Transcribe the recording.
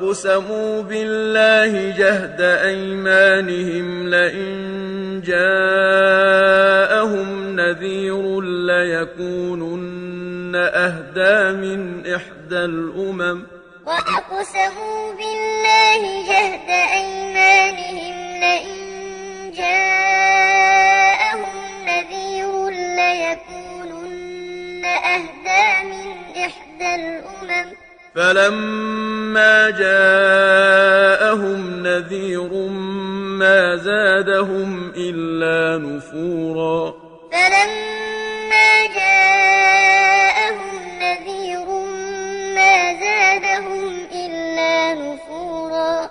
وأقسموا بالله جهد أيمانهم لئن جاءهم نذير ليكونن أهدى من إحدى الأمم. وأقسموا بالله جهد أيمانهم لئن جاءهم نذير ليكونن أهدى من إحدى الأمم. فلما جاءهم نذير ما زادهم إلا نفورا. فلما